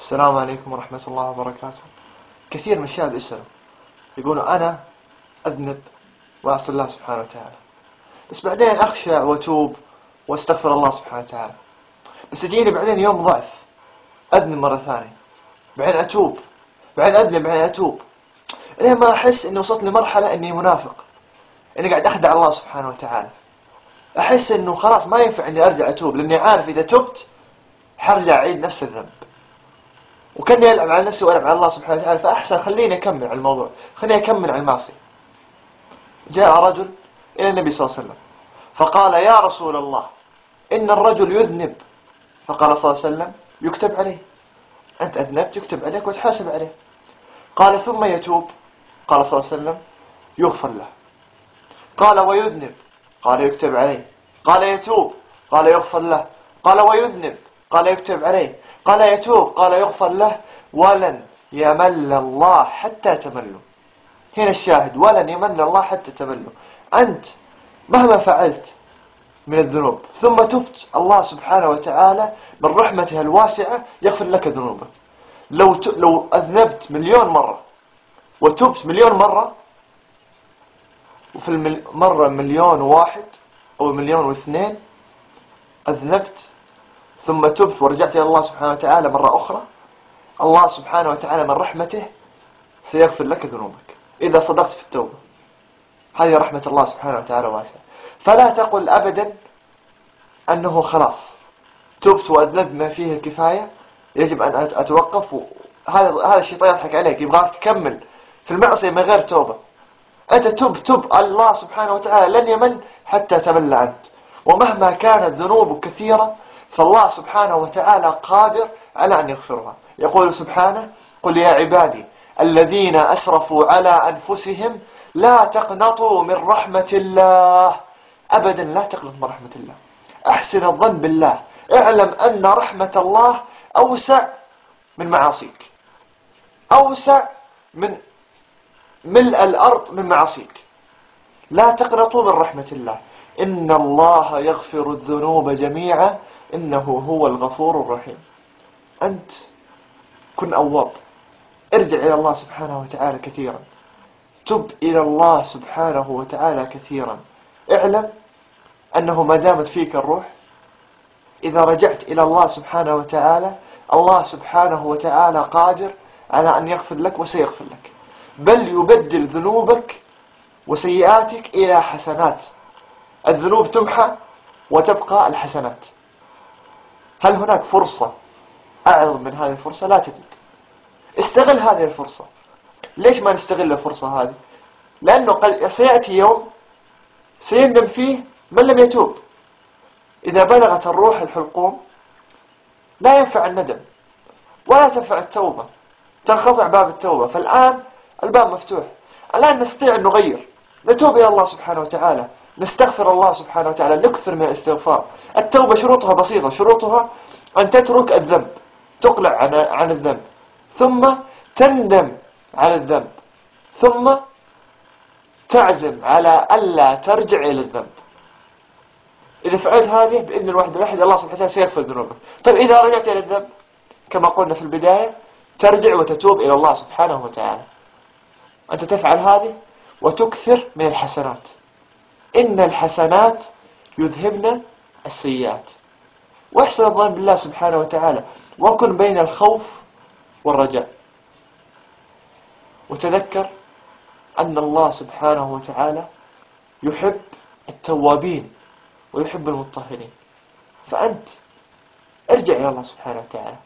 السلام عليكم ورحمة الله وبركاته. كثير من الشباب يسألوا يقولوا أنا أذنب وأعصي الله سبحانه وتعالى. بس بعدين أخشع وأتوب وأستغفر الله سبحانه وتعالى. بس يجيني بعدين يوم ضعف. أذنب مرة ثانية. بعدين أتوب. بعدين أذنب بعدين أتوب. لين ما أحس إني وصلت لمرحلة إني منافق. إني قاعد أخدع الله سبحانه وتعالى. أحس إنه خلاص ما ينفع إني أرجع أتوب لأني عارف إذا تبت حرجع أعيد نفس الذنب. وكاني ألعب على نفسي وألعب على الله سبحانه وتعالى فأحسن خليني أكمل على الموضوع. خليني أكمل على المعصية. جاء رجل إلى النبي صلى الله عليه وسلم فقال يا رسول الله إن الرجل يذنب. فقال صلى الله عليه وسلم يكتب عليه. أنت أذنبت يكتب عليك وتحاسب عليه. قال ثم يتوب. قال صلى الله عليه وسلم يغفر له. قال ويذنب. قال يكتب عليه. قال يتوب. قال يغفر له. قال ويذنب. قال يكتب عليه. قال يتوب قال يغفر له ولن يمل الله حتى تملوا هنا الشاهد ولن يمل الله حتى تملوا أنت مهما فعلت من الذنوب ثم تبت الله سبحانه وتعالى من رحمته الواسعة يغفر لك ذنوبك. لو ت... لو أذنبت مليون مرة وتبت مليون مرة وفي المرة مليون واحد أو مليون واثنين أذنبت ثم تبت ورجعت إلى الله سبحانه وتعالى مرة أخرى. الله سبحانه وتعالى من رحمته سيغفر لك ذنوبك. إذا صدقت في التوبة. هذه رحمة الله سبحانه وتعالى واسعة. فلا تقل أبدا أنه خلاص. تبت وأذنبت ما فيه الكفاية. يجب أن أتوقف. هذا هذا الشيطان يضحك عليك. يبغاك تكمل. في المعصية من غير توبة. أنت تب تب الله سبحانه وتعالى لن يمل حتى تمل أنت. ومهما كانت ذنوبك كثيرة فالله سبحانه وتعالى قادر على أن يغفرها. يقول سبحانه قل يا عبادي الذين أسرفوا على أنفسهم لا تقنطوا من رحمة الله. أبدا لا تقنط من رحمة الله. أحسن الظن بالله. اعلم أن رحمة الله أوسع من معاصيك. أوسع من ملء الأرض من معاصيك. لا تقنطوا من رحمة الله. إن الله يغفر الذنوب جميعا إنه هو الغفور الرحيم. أنت كن أواب. ارجع إلى الله سبحانه وتعالى كثيرا. تب إلى الله سبحانه وتعالى كثيرا. اعلم أنه ما دامت فيك الروح إذا رجعت إلى الله سبحانه وتعالى الله سبحانه وتعالى قادر على أن يغفر لك وسيغفر لك. بل يبدل ذنوبك وسيئاتك إلى حسنات. الذنوب تمحى وتبقى الحسنات. هل هناك فرصة؟ أعظم من هذه الفرصة؟ لا تجد. استغل هذه الفرصة. ليش ما نستغل الفرصة هذه؟ لأنه قد سيأتي يوم سيندم فيه من لم يتوب. إذا بلغت الروح الحلقوم لا ينفع الندم ولا تنفع التوبة. تنقطع باب التوبة. فالآن الباب مفتوح. الآن نستطيع أن نغير. نتوب إلى الله سبحانه وتعالى. نستغفر الله سبحانه وتعالى نكثر من الاستغفار. التوبة شروطها بسيطة شروطها أن تترك الذنب تقلع عن عن الذنب. ثم تندم على الذنب. ثم تعزم على ألا ترجع إلى الذنب. إذا فعلت هذه بإذن الواحد الأحد الله سبحانه وتعالى سيغفر ذنوبك. طيب إذا رجعت إلى الذنب كما قلنا في البداية ترجع وتتوب إلى الله سبحانه وتعالى. أنت تفعل هذه وتكثر من الحسنات. إن الحسنات يذهبن السيئات. وأحسن الظن بالله سبحانه وتعالى. وكن بين الخوف والرجاء. وتذكر أن الله سبحانه وتعالى يحب التوابين ويحب المطهرين. فأنت ارجع إلى الله سبحانه وتعالى.